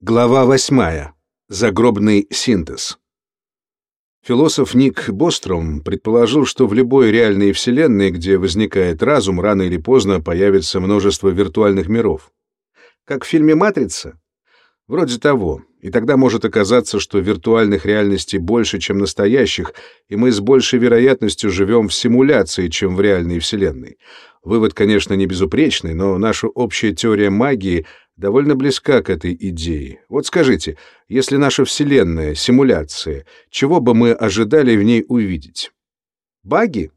Глава восьмая. Загробный синтез. Философ Ник Бостром предположил, что в любой реальной вселенной, где возникает разум, рано или поздно появится множество виртуальных миров. Как в фильме «Матрица»? Вроде того. И тогда может оказаться, что виртуальных реальностей больше, чем настоящих, и мы с большей вероятностью живем в симуляции, чем в реальной вселенной. Вывод, конечно, не безупречный, но наша общая теория магии довольно близка к этой идее. Вот скажите, если наша Вселенная — симуляция, чего бы мы ожидали в ней увидеть? Баги?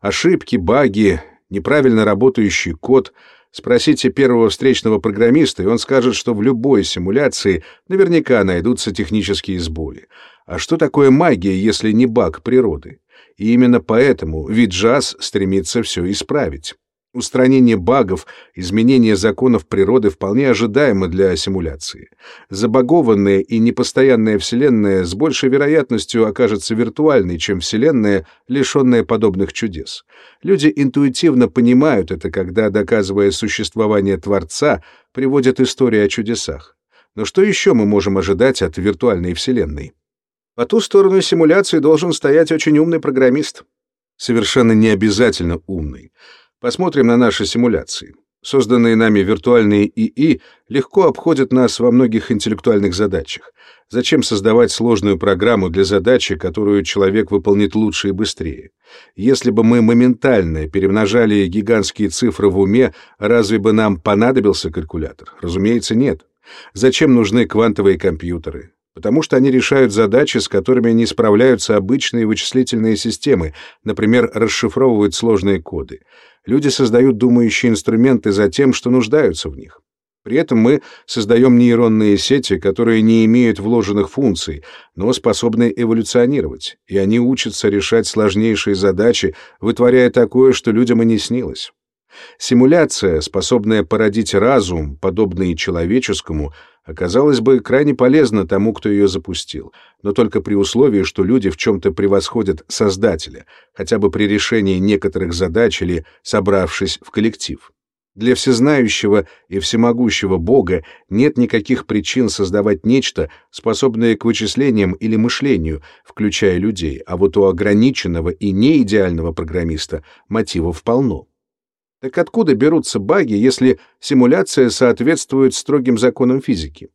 Ошибки, баги, неправильно работающий код. Спросите первого встречного программиста, и он скажет, что в любой симуляции наверняка найдутся технические сбои. А что такое магия, если не баг природы? И именно поэтому Виджаз стремится все исправить. Устранение багов, изменение законов природы вполне ожидаемо для симуляции. Забагованная и непостоянная Вселенная с большей вероятностью окажется виртуальной, чем Вселенная, лишенная подобных чудес. Люди интуитивно понимают это, когда, доказывая существование Творца, приводят истории о чудесах. Но что еще мы можем ожидать от виртуальной Вселенной? По ту сторону симуляции должен стоять очень умный программист. Совершенно не обязательно умный. Посмотрим на наши симуляции. Созданные нами виртуальные ИИ легко обходят нас во многих интеллектуальных задачах. Зачем создавать сложную программу для задачи, которую человек выполнит лучше и быстрее? Если бы мы моментально перемножали гигантские цифры в уме, разве бы нам понадобился калькулятор? Разумеется, нет. Зачем нужны квантовые компьютеры? Потому что они решают задачи, с которыми не справляются обычные вычислительные системы, например, расшифровывают сложные коды. Люди создают думающие инструменты за тем, что нуждаются в них. При этом мы создаем нейронные сети, которые не имеют вложенных функций, но способны эволюционировать, и они учатся решать сложнейшие задачи, вытворяя такое, что людям и не снилось. Симуляция, способная породить разум, подобный человеческому, оказалась бы крайне полезна тому, кто ее запустил, но только при условии, что люди в чем-то превосходят Создателя, хотя бы при решении некоторых задач или собравшись в коллектив. Для всезнающего и всемогущего Бога нет никаких причин создавать нечто, способное к вычислениям или мышлению, включая людей, а вот у ограниченного и неидеального программиста мотивов полно. Так откуда берутся баги, если симуляция соответствует строгим законам физики?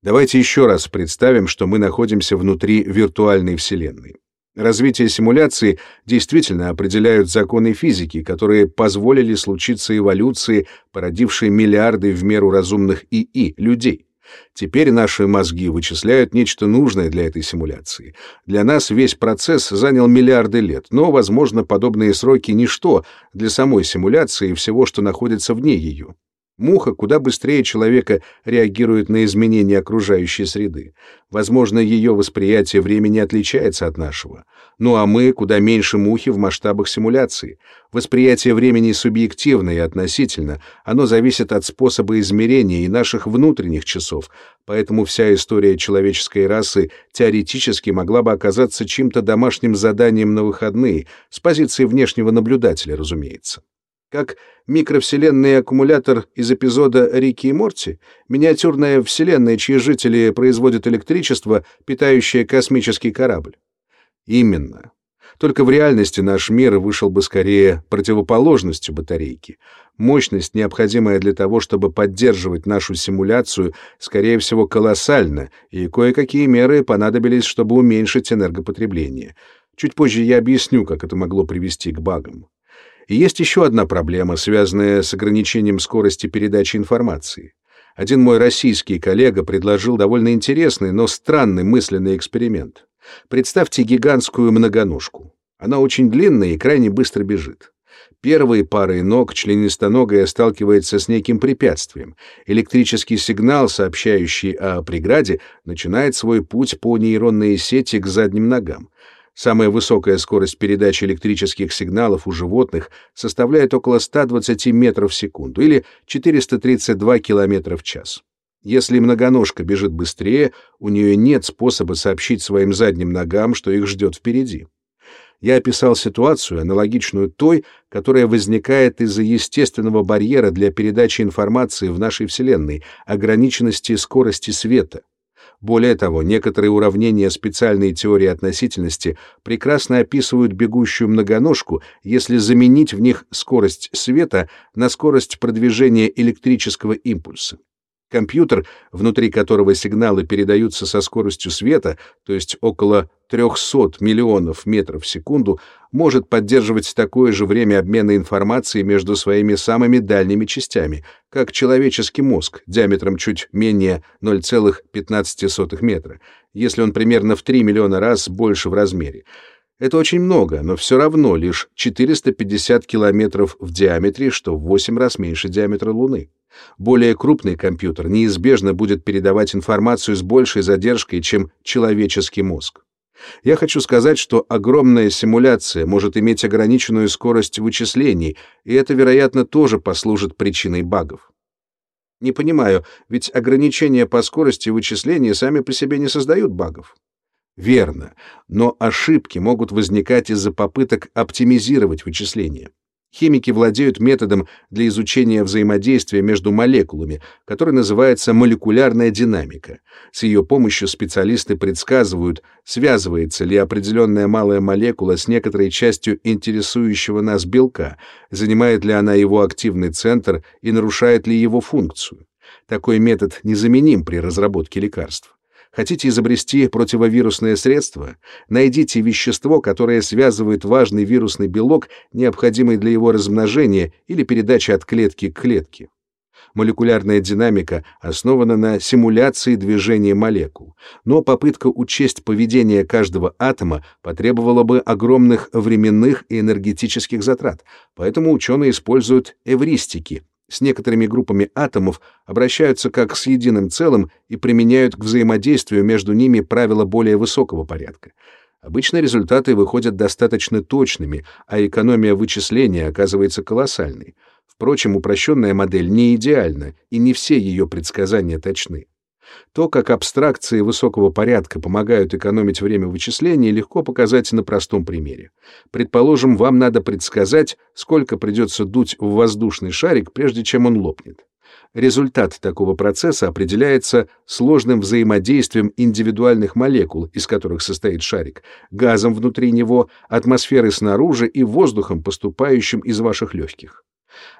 Давайте еще раз представим, что мы находимся внутри виртуальной Вселенной. Развитие симуляции действительно определяют законы физики, которые позволили случиться эволюции, породившей миллиарды в меру разумных ИИ, людей. Теперь наши мозги вычисляют нечто нужное для этой симуляции. Для нас весь процесс занял миллиарды лет, но, возможно, подобные сроки — ничто для самой симуляции и всего, что находится вне ее. Муха куда быстрее человека реагирует на изменения окружающей среды. Возможно, ее восприятие времени отличается от нашего. Ну а мы куда меньше мухи в масштабах симуляции. Восприятие времени субъективно и относительно, оно зависит от способа измерения и наших внутренних часов, поэтому вся история человеческой расы теоретически могла бы оказаться чьим-то домашним заданием на выходные, с позиции внешнего наблюдателя, разумеется. Как микровселенный аккумулятор из эпизода «Рики и Морти», миниатюрная вселенная, чьи жители производят электричество, питающее космический корабль. Именно. Только в реальности наш мир вышел бы скорее противоположностью батарейки. Мощность, необходимая для того, чтобы поддерживать нашу симуляцию, скорее всего, колоссальна, и кое-какие меры понадобились, чтобы уменьшить энергопотребление. Чуть позже я объясню, как это могло привести к багам. И есть еще одна проблема, связанная с ограничением скорости передачи информации. Один мой российский коллега предложил довольно интересный, но странный мысленный эксперимент. Представьте гигантскую многоножку. Она очень длинная и крайне быстро бежит. Первой парой ног членистоногая сталкивается с неким препятствием. Электрический сигнал, сообщающий о преграде, начинает свой путь по нейронной сети к задним ногам. Самая высокая скорость передачи электрических сигналов у животных составляет около 120 метров в секунду или 432 километра в час. Если многоножка бежит быстрее, у нее нет способа сообщить своим задним ногам, что их ждет впереди. Я описал ситуацию, аналогичную той, которая возникает из-за естественного барьера для передачи информации в нашей Вселенной, ограниченности скорости света. Более того, некоторые уравнения специальной теории относительности прекрасно описывают бегущую многоножку, если заменить в них скорость света на скорость продвижения электрического импульса. Компьютер, внутри которого сигналы передаются со скоростью света, то есть около 300 миллионов метров в секунду, может поддерживать такое же время обмена информацией между своими самыми дальними частями, как человеческий мозг диаметром чуть менее 0,15 метра, если он примерно в 3 миллиона раз больше в размере. Это очень много, но все равно лишь 450 километров в диаметре, что в 8 раз меньше диаметра Луны. Более крупный компьютер неизбежно будет передавать информацию с большей задержкой, чем человеческий мозг. Я хочу сказать, что огромная симуляция может иметь ограниченную скорость вычислений, и это, вероятно, тоже послужит причиной багов. Не понимаю, ведь ограничения по скорости вычисления сами по себе не создают багов. Верно, но ошибки могут возникать из-за попыток оптимизировать вычисления. Химики владеют методом для изучения взаимодействия между молекулами, который называется молекулярная динамика. С ее помощью специалисты предсказывают, связывается ли определенная малая молекула с некоторой частью интересующего нас белка, занимает ли она его активный центр и нарушает ли его функцию. Такой метод незаменим при разработке лекарств. Хотите изобрести противовирусное средство? Найдите вещество, которое связывает важный вирусный белок, необходимый для его размножения или передачи от клетки к клетке. Молекулярная динамика основана на симуляции движения молекул, но попытка учесть поведение каждого атома потребовала бы огромных временных и энергетических затрат, поэтому ученые используют эвристики, с некоторыми группами атомов обращаются как с единым целым и применяют к взаимодействию между ними правила более высокого порядка. Обычно результаты выходят достаточно точными, а экономия вычисления оказывается колоссальной. Впрочем, упрощенная модель не идеальна, и не все ее предсказания точны. То, как абстракции высокого порядка помогают экономить время вычислений, легко показать на простом примере. Предположим, вам надо предсказать, сколько придется дуть в воздушный шарик, прежде чем он лопнет. Результат такого процесса определяется сложным взаимодействием индивидуальных молекул, из которых состоит шарик, газом внутри него, атмосферой снаружи и воздухом, поступающим из ваших легких.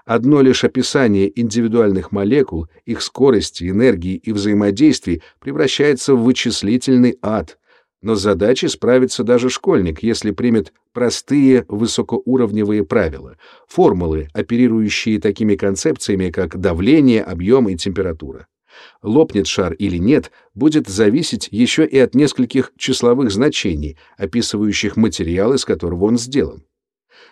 Одно лишь описание индивидуальных молекул, их скорости, энергии и взаимодействий превращается в вычислительный ад. Но с задачей справится даже школьник, если примет простые высокоуровневые правила, формулы, оперирующие такими концепциями, как давление, объем и температура. Лопнет шар или нет, будет зависеть еще и от нескольких числовых значений, описывающих материал, из которого он сделан.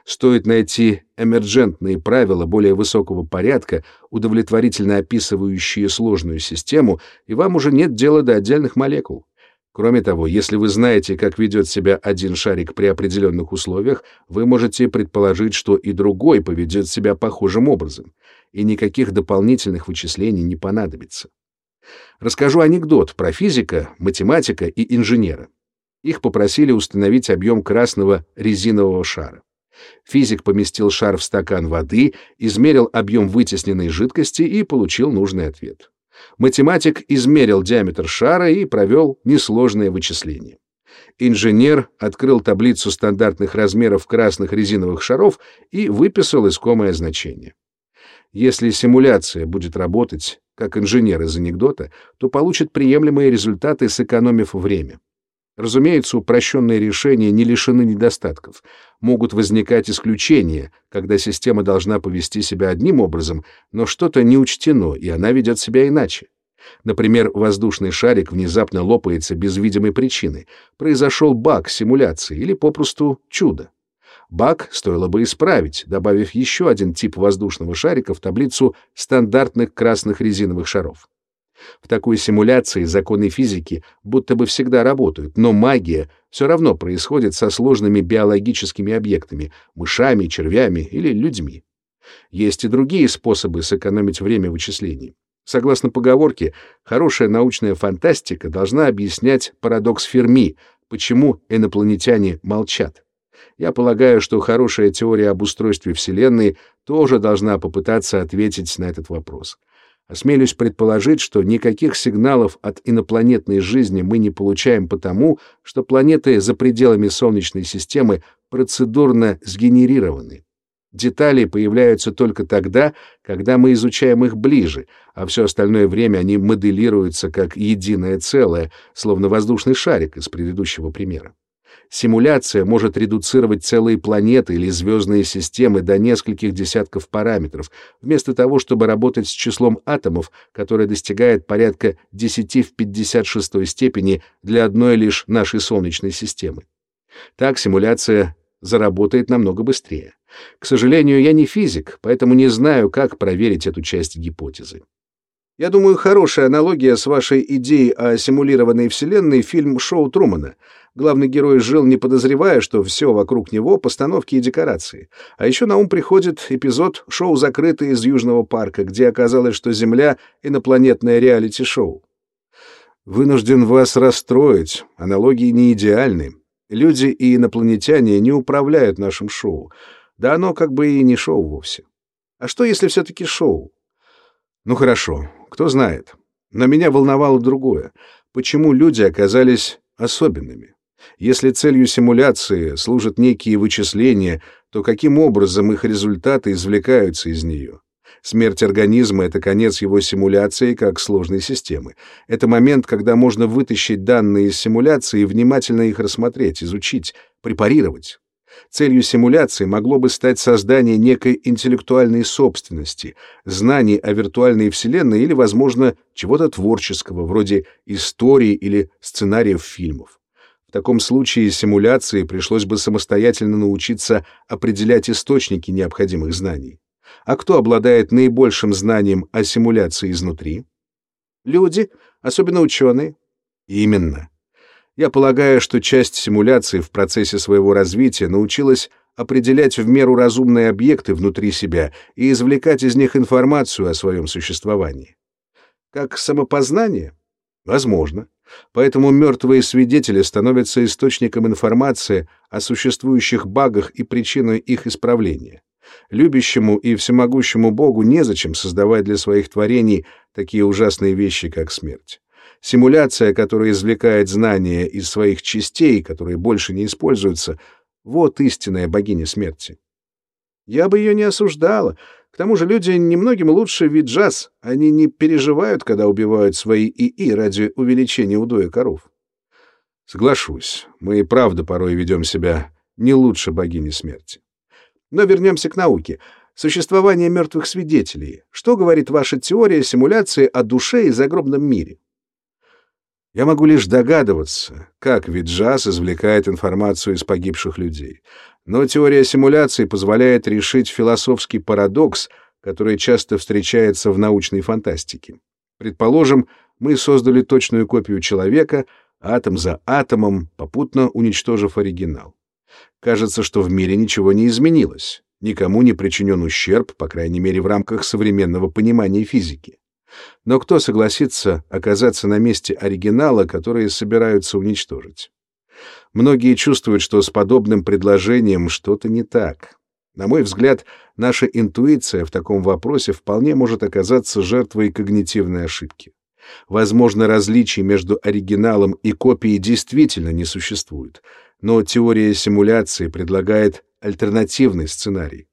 Стоит найти эмерджентные правила более высокого порядка, удовлетворительно описывающие сложную систему, и вам уже нет дела до отдельных молекул. Кроме того, если вы знаете, как ведет себя один шарик при определенных условиях, вы можете предположить, что и другой поведет себя похожим образом, и никаких дополнительных вычислений не понадобится. Расскажу анекдот про физика, математика и инженера. Их попросили установить объем красного резинового шара. Физик поместил шар в стакан воды, измерил объем вытесненной жидкости и получил нужный ответ. Математик измерил диаметр шара и провел несложное вычисление. Инженер открыл таблицу стандартных размеров красных резиновых шаров и выписал искомое значение. Если симуляция будет работать, как инженер из анекдота, то получит приемлемые результаты, сэкономив время. Разумеется, упрощенные решения не лишены недостатков. Могут возникать исключения, когда система должна повести себя одним образом, но что-то не учтено, и она ведет себя иначе. Например, воздушный шарик внезапно лопается без видимой причины. Произошел баг симуляции или попросту чудо. Баг стоило бы исправить, добавив еще один тип воздушного шарика в таблицу стандартных красных резиновых шаров. В такой симуляции законы физики будто бы всегда работают, но магия все равно происходит со сложными биологическими объектами, мышами, червями или людьми. Есть и другие способы сэкономить время вычислений. Согласно поговорке, хорошая научная фантастика должна объяснять парадокс Ферми, почему инопланетяне молчат. Я полагаю, что хорошая теория об устройстве Вселенной тоже должна попытаться ответить на этот вопрос. Осмелюсь предположить, что никаких сигналов от инопланетной жизни мы не получаем потому, что планеты за пределами Солнечной системы процедурно сгенерированы. Детали появляются только тогда, когда мы изучаем их ближе, а все остальное время они моделируются как единое целое, словно воздушный шарик из предыдущего примера. Симуляция может редуцировать целые планеты или звездные системы до нескольких десятков параметров, вместо того, чтобы работать с числом атомов, которое достигает порядка 10 в 56 степени для одной лишь нашей Солнечной системы. Так симуляция заработает намного быстрее. К сожалению, я не физик, поэтому не знаю, как проверить эту часть гипотезы. Я думаю, хорошая аналогия с вашей идеей о симулированной вселенной фильм «Шоу Трумана». Главный герой жил, не подозревая, что все вокруг него — постановки и декорации. А еще на ум приходит эпизод шоу «Закрытый» из Южного парка, где оказалось, что Земля — инопланетное реалити-шоу. Вынужден вас расстроить, аналогии не идеальны. Люди и инопланетяне не управляют нашим шоу. Да оно как бы и не шоу вовсе. А что, если все-таки шоу? Ну хорошо, кто знает. Но меня волновало другое. Почему люди оказались особенными? Если целью симуляции служат некие вычисления, то каким образом их результаты извлекаются из нее? Смерть организма — это конец его симуляции как сложной системы. Это момент, когда можно вытащить данные из симуляции и внимательно их рассмотреть, изучить, препарировать. Целью симуляции могло бы стать создание некой интеллектуальной собственности, знаний о виртуальной вселенной или, возможно, чего-то творческого, вроде истории или сценариев фильмов. В таком случае симуляции пришлось бы самостоятельно научиться определять источники необходимых знаний. А кто обладает наибольшим знанием о симуляции изнутри? Люди, особенно ученые. Именно. Я полагаю, что часть симуляции в процессе своего развития научилась определять в меру разумные объекты внутри себя и извлекать из них информацию о своем существовании. Как самопознание? Возможно. Поэтому мертвые свидетели становятся источником информации о существующих багах и причиной их исправления. Любящему и всемогущему Богу незачем создавать для своих творений такие ужасные вещи, как смерть. Симуляция, которая извлекает знания из своих частей, которые больше не используются, вот истинная богиня смерти. Я бы ее не осуждала. К тому же люди немногим лучше виджаз. Они не переживают, когда убивают свои ИИ ради увеличения удоя коров. Соглашусь, мы и правда порой ведем себя не лучше богини смерти. Но вернемся к науке. Существование мертвых свидетелей. Что говорит ваша теория симуляции о душе и загробном мире? Я могу лишь догадываться, как Виджас извлекает информацию из погибших людей. Но теория симуляции позволяет решить философский парадокс, который часто встречается в научной фантастике. Предположим, мы создали точную копию человека, атом за атомом, попутно уничтожив оригинал. Кажется, что в мире ничего не изменилось. Никому не причинен ущерб, по крайней мере, в рамках современного понимания физики. Но кто согласится оказаться на месте оригинала, который собираются уничтожить? Многие чувствуют, что с подобным предложением что-то не так. На мой взгляд, наша интуиция в таком вопросе вполне может оказаться жертвой когнитивной ошибки. Возможно, различий между оригиналом и копией действительно не существует, но теория симуляции предлагает альтернативный сценарий.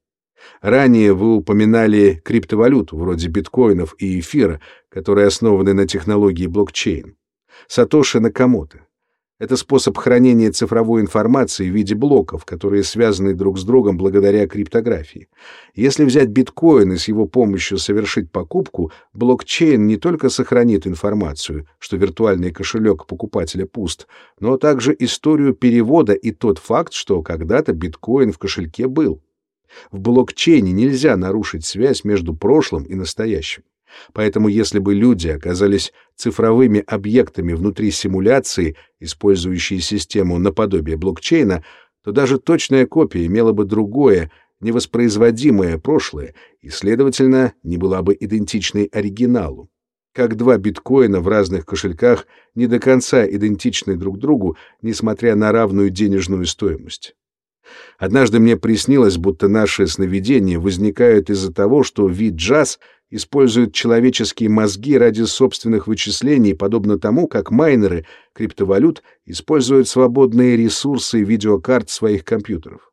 Ранее вы упоминали криптовалюту, вроде биткоинов и эфира, которые основаны на технологии блокчейн. Сатоши Накамото. Это способ хранения цифровой информации в виде блоков, которые связаны друг с другом благодаря криптографии. Если взять биткоин и с его помощью совершить покупку, блокчейн не только сохранит информацию, что виртуальный кошелек покупателя пуст, но также историю перевода и тот факт, что когда-то биткоин в кошельке был. В блокчейне нельзя нарушить связь между прошлым и настоящим. Поэтому если бы люди оказались цифровыми объектами внутри симуляции, использующей систему наподобие блокчейна, то даже точная копия имела бы другое, невоспроизводимое прошлое и, следовательно, не была бы идентичной оригиналу. Как два биткоина в разных кошельках не до конца идентичны друг другу, несмотря на равную денежную стоимость. Однажды мне приснилось, будто наши сновидения возникают из-за того, что вид джаз использует человеческие мозги ради собственных вычислений, подобно тому, как майнеры криптовалют используют свободные ресурсы видеокарт своих компьютеров.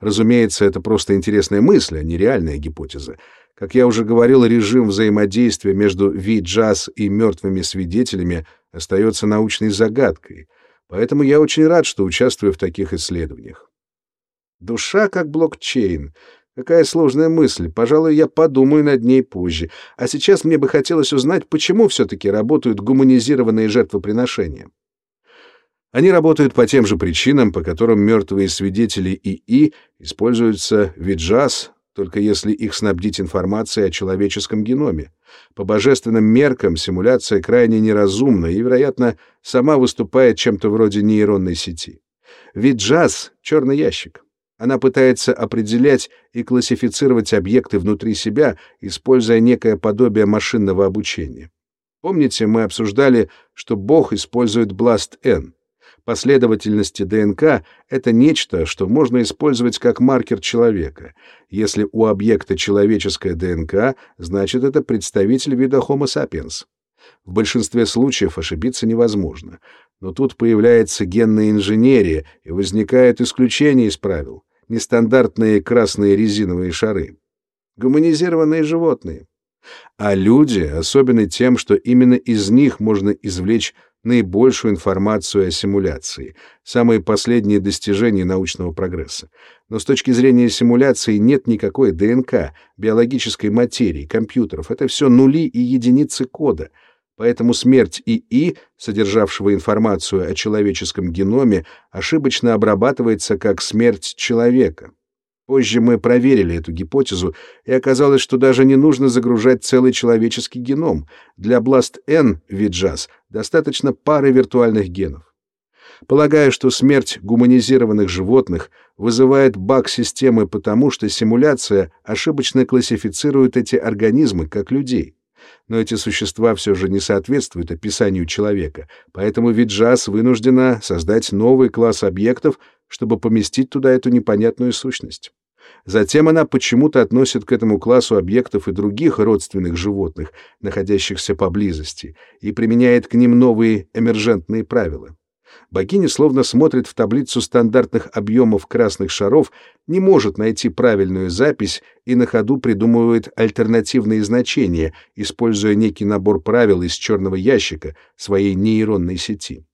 Разумеется, это просто интересная мысль, а не реальная гипотеза. Как я уже говорил, режим взаимодействия между Ви-джаз и мертвыми свидетелями остается научной загадкой, поэтому я очень рад, что участвую в таких исследованиях. Душа как блокчейн. Какая сложная мысль. Пожалуй, я подумаю над ней позже. А сейчас мне бы хотелось узнать, почему все-таки работают гуманизированные жертвоприношения. Они работают по тем же причинам, по которым мертвые свидетели ИИ используются в виджаз, только если их снабдить информацией о человеческом геноме. По божественным меркам симуляция крайне неразумна и, вероятно, сама выступает чем-то вроде нейронной сети. Виджаз — черный ящик. Она пытается определять и классифицировать объекты внутри себя, используя некое подобие машинного обучения. Помните, мы обсуждали, что Бог использует Blast-N. Последовательности ДНК — это нечто, что можно использовать как маркер человека. Если у объекта человеческая ДНК, значит, это представитель вида Homo sapiens. В большинстве случаев ошибиться невозможно. Но тут появляется генная инженерия, и возникает исключение из правил. Нестандартные красные резиновые шары. Гуманизированные животные. А люди особенны тем, что именно из них можно извлечь наибольшую информацию о симуляции, самые последние достижения научного прогресса. Но с точки зрения симуляции нет никакой ДНК, биологической материи, компьютеров. Это все нули и единицы кода. Поэтому смерть ИИ, содержавшего информацию о человеческом геноме, ошибочно обрабатывается как смерть человека. Позже мы проверили эту гипотезу, и оказалось, что даже не нужно загружать целый человеческий геном. Для BLAST-N Виджаз достаточно пары виртуальных генов. Полагаю, что смерть гуманизированных животных вызывает баг системы потому, что симуляция ошибочно классифицирует эти организмы как людей. Но эти существа все же не соответствуют описанию человека, поэтому Виджаз вынуждена создать новый класс объектов, чтобы поместить туда эту непонятную сущность. Затем она почему-то относит к этому классу объектов и других родственных животных, находящихся поблизости, и применяет к ним новые эмержентные правила. Богиня словно смотрит в таблицу стандартных объемов красных шаров, не может найти правильную запись и на ходу придумывает альтернативные значения, используя некий набор правил из черного ящика своей нейронной сети.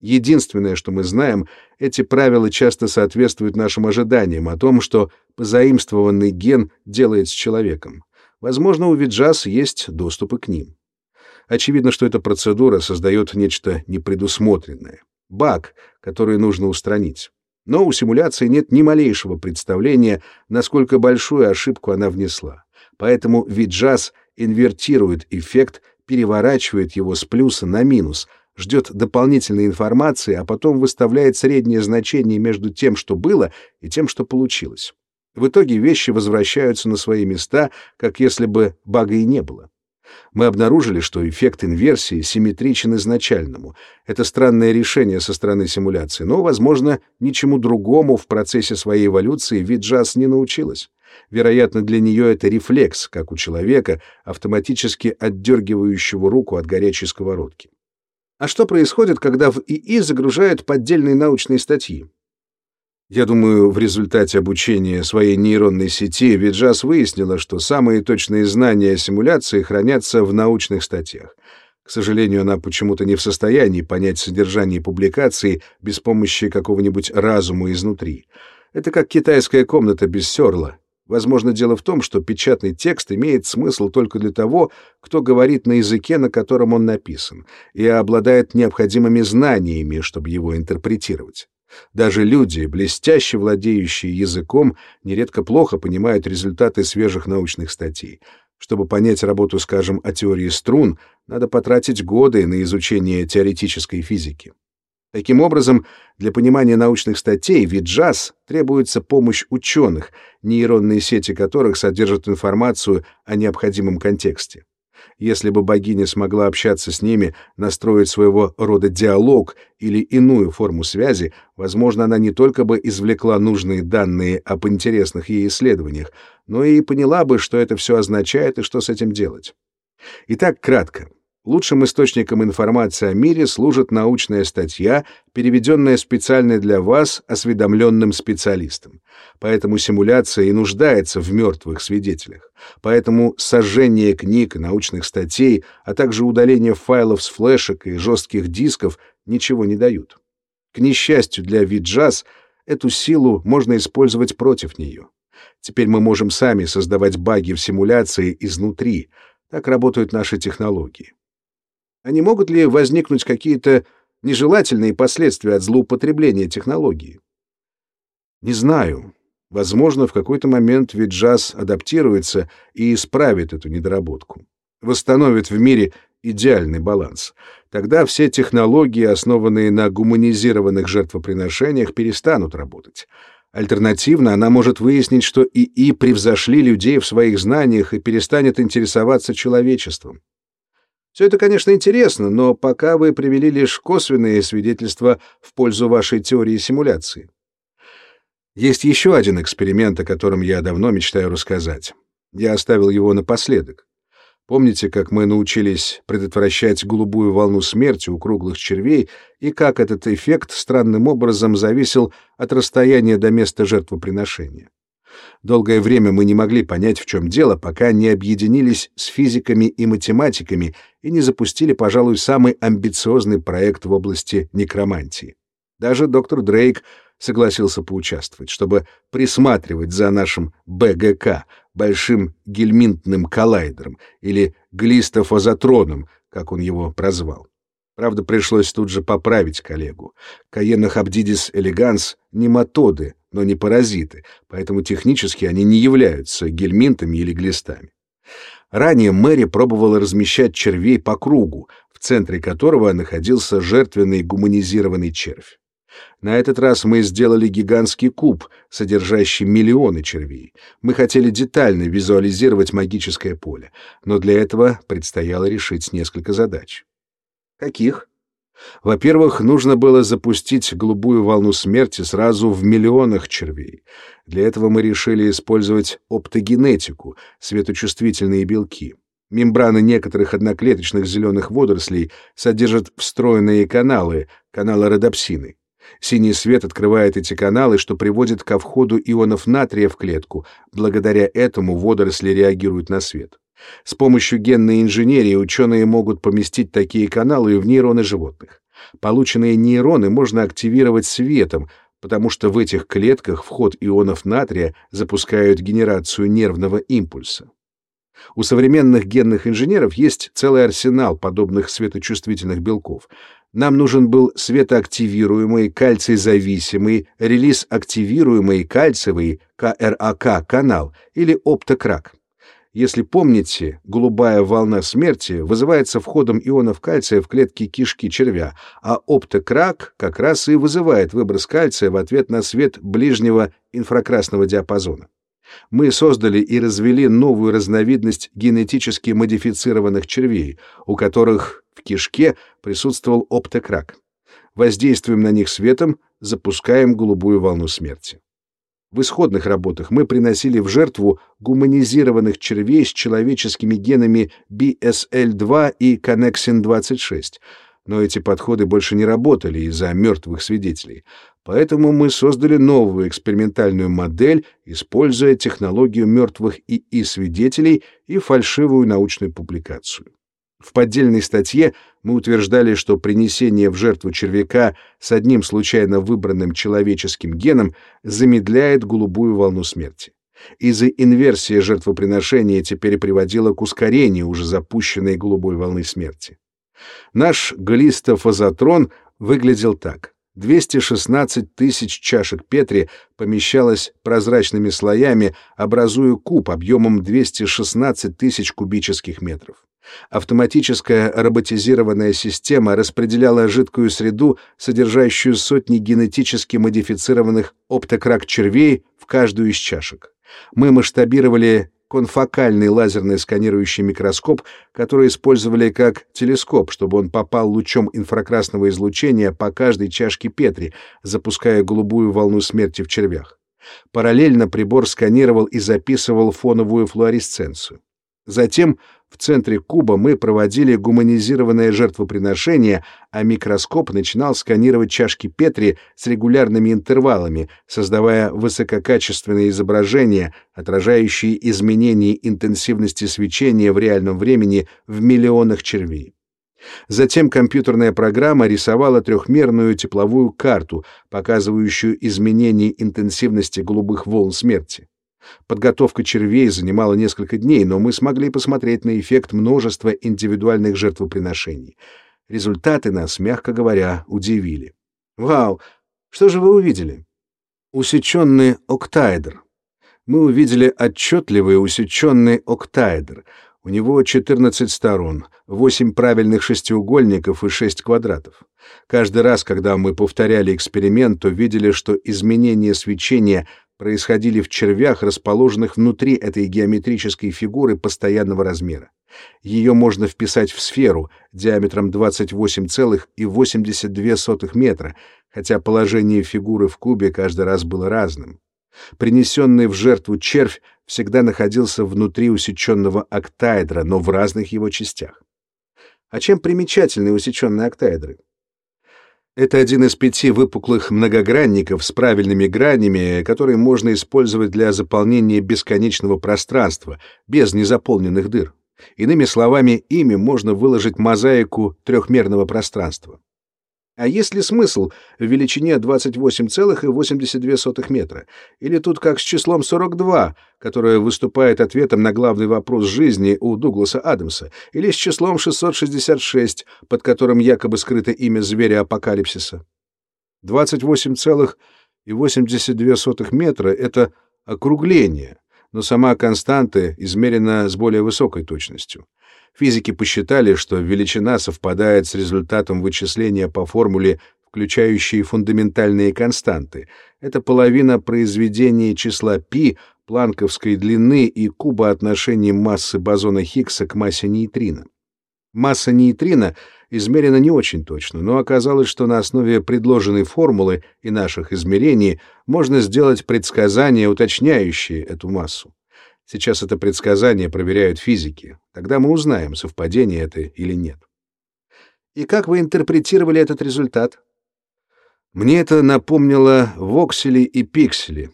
Единственное, что мы знаем, эти правила часто соответствуют нашим ожиданиям о том, что позаимствованный ген делает с человеком. Возможно, у Виджас есть доступы к ним. Очевидно, что эта процедура создает нечто непредусмотренное. Баг, который нужно устранить. Но у симуляции нет ни малейшего представления, насколько большую ошибку она внесла. Поэтому Виджас инвертирует эффект, переворачивает его с плюса на минус — ждет дополнительной информации, а потом выставляет среднее значение между тем, что было, и тем, что получилось. В итоге вещи возвращаются на свои места, как если бы бага и не было. Мы обнаружили, что эффект инверсии симметричен изначальному. Это странное решение со стороны симуляции, но, возможно, ничему другому в процессе своей эволюции Виджас не научилась. Вероятно, для нее это рефлекс, как у человека, автоматически отдергивающего руку от горячей сковородки. А что происходит, когда в ИИ загружают поддельные научные статьи? Я думаю, в результате обучения своей нейронной сети Виджас выяснила, что самые точные знания о симуляции хранятся в научных статьях. К сожалению, она почему-то не в состоянии понять содержание публикации без помощи какого-нибудь разума изнутри. Это как китайская комната без серла. Возможно, дело в том, что печатный текст имеет смысл только для того, кто говорит на языке, на котором он написан, и обладает необходимыми знаниями, чтобы его интерпретировать. Даже люди, блестяще владеющие языком, нередко плохо понимают результаты свежих научных статей. Чтобы понять работу, скажем, о теории струн, надо потратить годы на изучение теоретической физики. Таким образом, для понимания научных статей Виджаз требуется помощь ученых, нейронные сети которых содержат информацию о необходимом контексте. Если бы богиня смогла общаться с ними, настроить своего рода диалог или иную форму связи, возможно, она не только бы извлекла нужные данные об интересных ей исследованиях, но и поняла бы, что это все означает и что с этим делать. Итак, кратко. Лучшим источником информации о мире служит научная статья, переведенная специально для вас осведомленным специалистом. Поэтому симуляция и нуждается в мертвых свидетелях. Поэтому сожжение книг и научных статей, а также удаление файлов с флешек и жестких дисков ничего не дают. К несчастью для Виджаз, эту силу можно использовать против нее. Теперь мы можем сами создавать баги в симуляции изнутри. Так работают наши технологии. А не могут ли возникнуть какие-то нежелательные последствия от злоупотребления технологии? Не знаю. Возможно, в какой-то момент Виджаз адаптируется и исправит эту недоработку. Восстановит в мире идеальный баланс. Тогда все технологии, основанные на гуманизированных жертвоприношениях, перестанут работать. Альтернативно, она может выяснить, что ИИ превзошли людей в своих знаниях и перестанет интересоваться человечеством. Все это, конечно, интересно, но пока вы привели лишь косвенные свидетельства в пользу вашей теории симуляции. Есть еще один эксперимент, о котором я давно мечтаю рассказать. Я оставил его напоследок. Помните, как мы научились предотвращать голубую волну смерти у круглых червей и как этот эффект странным образом зависел от расстояния до места жертвоприношения? Долгое время мы не могли понять, в чем дело, пока не объединились с физиками и математиками и не запустили, пожалуй, самый амбициозный проект в области некромантии. Даже доктор Дрейк согласился поучаствовать, чтобы присматривать за нашим БГК, большим гельминтным коллайдером, или глистофазотроном, как он его прозвал. Правда, пришлось тут же поправить коллегу. Каенохабдидис элеганс — нематоды, но не паразиты, поэтому технически они не являются гельминтами или глистами. Ранее Мэри пробовала размещать червей по кругу, в центре которого находился жертвенный гуманизированный червь. На этот раз мы сделали гигантский куб, содержащий миллионы червей. Мы хотели детально визуализировать магическое поле, но для этого предстояло решить несколько задач. Каких? Во-первых, нужно было запустить голубую волну смерти сразу в миллионах червей. Для этого мы решили использовать оптогенетику, светочувствительные белки. Мембраны некоторых одноклеточных зеленых водорослей содержат встроенные каналы, каналы родопсины. Синий свет открывает эти каналы, что приводит ко входу ионов натрия в клетку. Благодаря этому водоросли реагируют на свет. С помощью генной инженерии ученые могут поместить такие каналы в нейроны животных. Полученные нейроны можно активировать светом, потому что в этих клетках вход ионов натрия запускают генерацию нервного импульса. У современных генных инженеров есть целый арсенал подобных светочувствительных белков. Нам нужен был светоактивируемый, кальций-зависимый, релиз-активируемый кальциевый КРАК канал или оптокрак. Если помните, голубая волна смерти вызывается входом ионов кальция в клетки кишки червя, а оптокрак как раз и вызывает выброс кальция в ответ на свет ближнего инфракрасного диапазона. Мы создали и развели новую разновидность генетически модифицированных червей, у которых в кишке присутствовал оптокрак. Воздействуем на них светом, запускаем голубую волну смерти. В исходных работах мы приносили в жертву гуманизированных червей с человеческими генами BSL2 и Connexin-26, но эти подходы больше не работали из-за мертвых свидетелей. Поэтому мы создали новую экспериментальную модель, используя технологию мертвых ИИ-свидетелей и фальшивую научную публикацию. В поддельной статье мы утверждали, что принесение в жертву червяка с одним случайно выбранным человеческим геном замедляет голубую волну смерти. Из-за инверсии жертвоприношения теперь приводило к ускорению уже запущенной голубой волны смерти. Наш глистофазотрон выглядел так. 216 тысяч чашек Петри помещалось прозрачными слоями, образуя куб объемом 216 тысяч кубических метров. Автоматическая роботизированная система распределяла жидкую среду, содержащую сотни генетически модифицированных оптокрак червей в каждую из чашек. Мы масштабировали конфокальный лазерный сканирующий микроскоп, который использовали как телескоп, чтобы он попал лучом инфракрасного излучения по каждой чашке Петри, запуская голубую волну смерти в червях. Параллельно прибор сканировал и записывал фоновую флуоресценцию. Затем в центре куба мы проводили гуманизированное жертвоприношение, а микроскоп начинал сканировать чашки Петри с регулярными интервалами, создавая высококачественные изображения, отражающие изменения интенсивности свечения в реальном времени в миллионах червей. Затем компьютерная программа рисовала трехмерную тепловую карту, показывающую изменения интенсивности голубых волн смерти. Подготовка червей занимала несколько дней, но мы смогли посмотреть на эффект множества индивидуальных жертвоприношений. Результаты нас, мягко говоря, удивили. Вау! Что же вы увидели? Усеченный октаэдр. Мы увидели отчетливый усеченный октаэдр. У него 14 сторон, 8 правильных шестиугольников и 6 квадратов. Каждый раз, когда мы повторяли эксперимент, то видели, что изменение свечения происходили в червях, расположенных внутри этой геометрической фигуры постоянного размера. Ее можно вписать в сферу диаметром 28,82 метра, хотя положение фигуры в кубе каждый раз было разным. Принесенный в жертву червь всегда находился внутри усеченного октаэдра, но в разных его частях. А чем примечательны усеченные октаэдры? Это один из пяти выпуклых многогранников с правильными гранями, которые можно использовать для заполнения бесконечного пространства, без незаполненных дыр. Иными словами, ими можно выложить мозаику трехмерного пространства. А есть ли смысл в величине 28,82 метра? Или тут как с числом 42, которое выступает ответом на главный вопрос жизни у Дугласа Адамса? Или с числом 666, под которым якобы скрыто имя зверя апокалипсиса? 28,82 метра — это округление, но сама константа измерена с более высокой точностью. Физики посчитали, что величина совпадает с результатом вычисления по формуле, включающей фундаментальные константы. Это половина произведения числа π планковской длины и куба отношения массы бозона Хиггса к массе нейтрино. Масса нейтрино измерена не очень точно, но оказалось, что на основе предложенной формулы и наших измерений можно сделать предсказание, уточняющее эту массу. Сейчас это предсказание проверяют физики. Тогда мы узнаем, совпадение это или нет. И как вы интерпретировали этот результат? Мне это напомнило воксели и пиксели.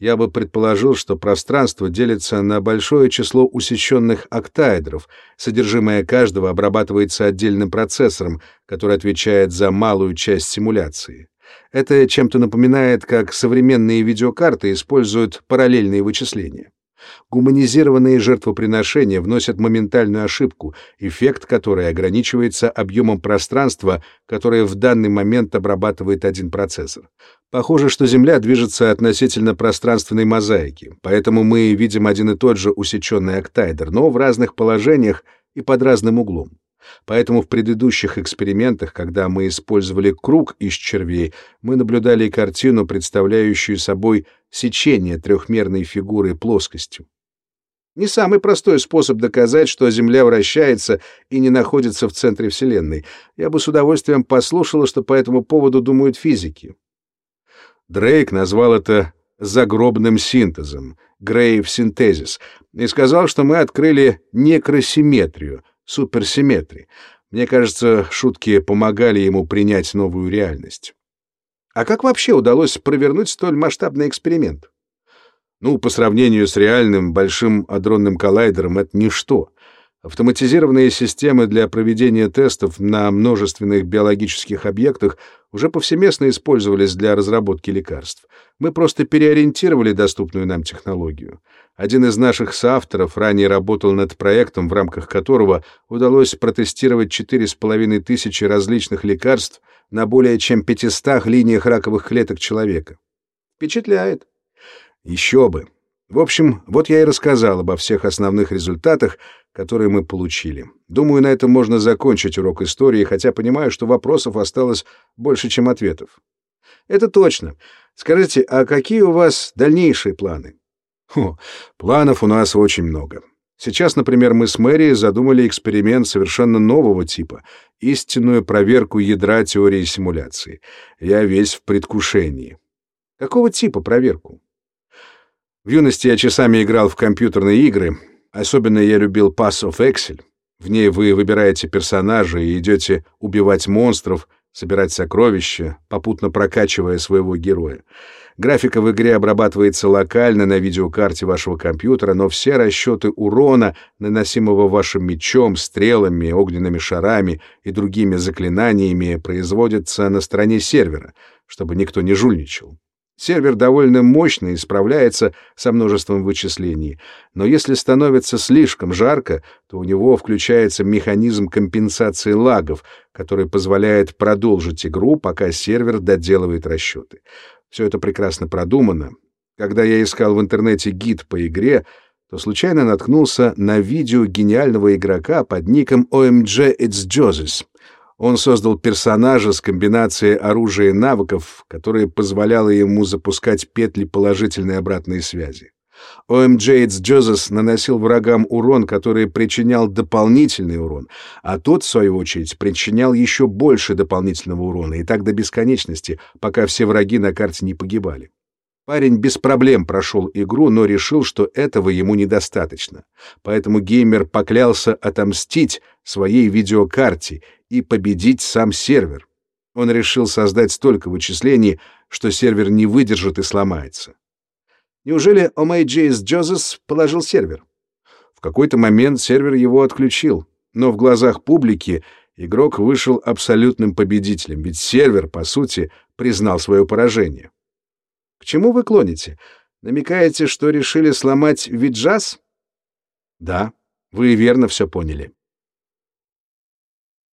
Я бы предположил, что пространство делится на большое число усеченных октаэдров, содержимое каждого обрабатывается отдельным процессором, который отвечает за малую часть симуляции. Это чем-то напоминает, как современные видеокарты используют параллельные вычисления. Гуманизированные жертвоприношения вносят моментальную ошибку, эффект которой ограничивается объемом пространства, которое в данный момент обрабатывает один процессор. Похоже, что Земля движется относительно пространственной мозаики, поэтому мы видим один и тот же усеченный октайдер, но в разных положениях и под разным углом. Поэтому в предыдущих экспериментах, когда мы использовали круг из червей, мы наблюдали картину, представляющую собой сечение трехмерной фигуры плоскостью. Не самый простой способ доказать, что Земля вращается и не находится в центре Вселенной. Я бы с удовольствием послушала, что по этому поводу думают физики. Дрейк назвал это загробным синтезом, грейв-синтезис, и сказал, что мы открыли некросимметрию, суперсимметрии. Мне кажется, шутки помогали ему принять новую реальность. А как вообще удалось провернуть столь масштабный эксперимент? Ну, по сравнению с реальным большим адронным коллайдером это ничто. Автоматизированные системы для проведения тестов на множественных биологических объектах уже повсеместно использовались для разработки лекарств. Мы просто переориентировали доступную нам технологию. Один из наших соавторов ранее работал над проектом, в рамках которого удалось протестировать 4,5 тысячи различных лекарств на более чем 500 линиях раковых клеток человека. Впечатляет. Еще бы. В общем, вот я и рассказал обо всех основных результатах, которые мы получили. Думаю, на этом можно закончить урок истории, хотя понимаю, что вопросов осталось больше, чем ответов. Это точно. Скажите, а какие у вас дальнейшие планы? Хо, планов у нас очень много. Сейчас, например, мы с Мэри задумали эксперимент совершенно нового типа — истинную проверку ядра теории симуляции. Я весь в предвкушении. Какого типа проверку? В юности я часами играл в компьютерные игры. Особенно я любил Pass of Excel. В ней вы выбираете персонажа и идете убивать монстров, собирать сокровища, попутно прокачивая своего героя. Графика в игре обрабатывается локально на видеокарте вашего компьютера, но все расчеты урона, наносимого вашим мечом, стрелами, огненными шарами и другими заклинаниями, производятся на стороне сервера, чтобы никто не жульничал. Сервер довольно мощный и справляется со множеством вычислений, но если становится слишком жарко, то у него включается механизм компенсации лагов, который позволяет продолжить игру, пока сервер доделывает расчеты. Все это прекрасно продумано. Когда я искал в интернете гид по игре, то случайно наткнулся на видео гениального игрока под ником OMG It's Joses — он создал персонажа с комбинацией оружия и навыков, которая позволяла ему запускать петли положительной обратной связи. ОМ Джейдс Джозес наносил врагам урон, который причинял дополнительный урон, а тот, в свою очередь, причинял еще больше дополнительного урона, и так до бесконечности, пока все враги на карте не погибали. Парень без проблем прошел игру, но решил, что этого ему недостаточно. Поэтому геймер поклялся отомстить своей видеокарте и победить сам сервер. Он решил создать столько вычислений, что сервер не выдержит и сломается. Неужели OMAJS Joses положил сервер? В какой-то момент сервер его отключил, но в глазах публики игрок вышел абсолютным победителем, ведь сервер, по сути, признал свое поражение. К чему вы клоните? Намекаете, что решили сломать Виджас? Да, вы верно все поняли.